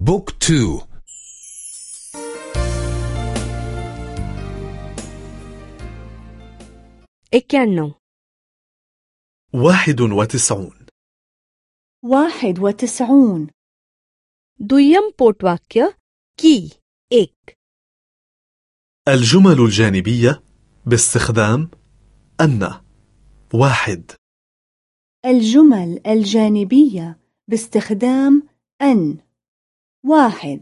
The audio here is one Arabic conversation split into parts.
book two. एक्याण्णव. واحد وتسعون. واحد وتسعون. दुय्यम पोटवाक्य की एक. الجمل الجانبية باستخدام أن. واحد. الجمل الجانبية باستخدام أن. واحد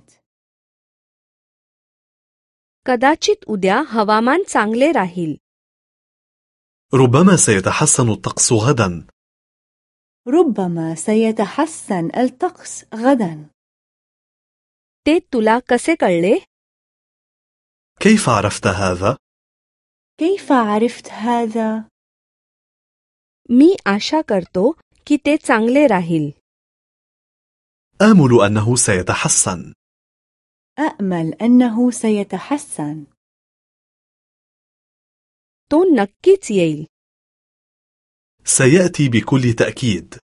कदाचित उद्या हवामान चांगले राहील ربما سيتحسن الطقس غدا ربما سيتحسن الطقس غدا ते तुला कसे कळले كيف عرفت هذا؟ كيف عرفت هذا؟ मी आशा करतो की ते चांगले राहील آمل أنه سيتحسن أأمل أنه سيتحسن तो नक्कीच येईल سيأتي بكل تأكيد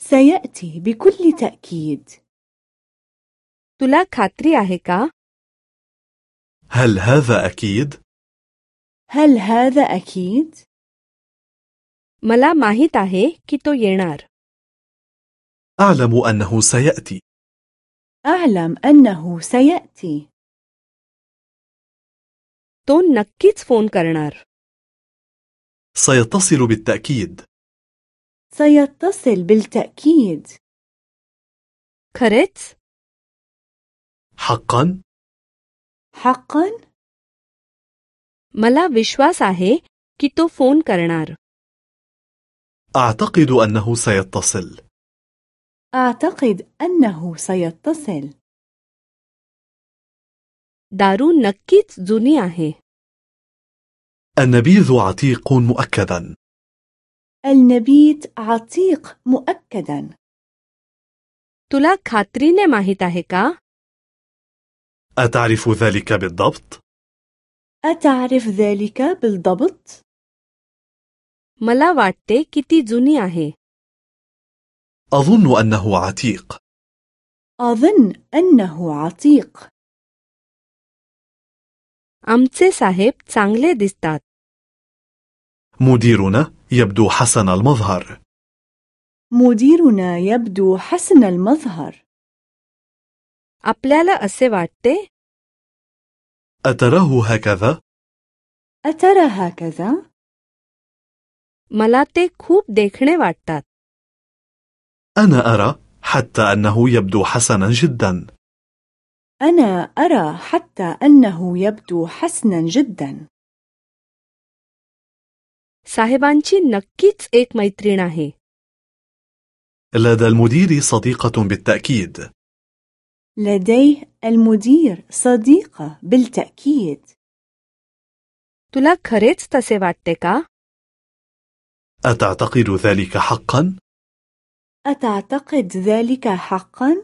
سيأتي بكل تأكيد तुला खात्री आहे का هل هذا أكيد؟ هل هذا أكيد؟ मला माहीत आहे की तो येणार أعلم أنه سيأتي أعلم أنه سيأتي तो नक्कीच फोन करणार سيتصل بالتأكيد سيتصل بالتأكيد खरेच حقا حقا؟ मला विश्वास आहे की तो फोन करणार أعتقد أنه سيتصل أعتقد أنه سيتصل दारू नक्कीच जुनी आहे النبيذ عتيق مؤكدا النبيت عتيق مؤكدا तुला खात्रीने माहीत आहे का أتعرف ذلك بالضبط؟ أتعرف ذلك بالضبط؟ मला वाटते की ती जुनी आहे أظن أنه عتيق أظن أنه عتيق आमचे साहेब चांगले दिसतात مديرنا يبدو حسن المظهر مديرنا يبدو حسن المظهر आपल्याला असे वाटते أتراه هكذا؟ أترى هكذا؟ मला ते खूप देखणे वाटतात أنا أرى حتى أنه يبدو حسنا جدا أنا أرى حتى أنه يبدو حسنا جدا साहेबांची नक्कीच एक मैत्रीण आहे لدى المدير صديقة بالتأكيد لديه المدير صديقة بالتأكيد तुला खरेच तसे वाटते का أتعتقد ذلك حقا؟ أتعتقد ذلك حقا؟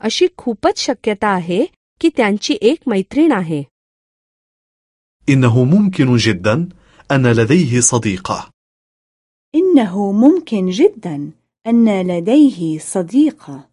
अशी खूपच शक्यता आहे की त्यांची एक मैत्रीण आहे إنه ممكن جدا أن لديه صديقة إنه ممكن جدا أن لديه صديقة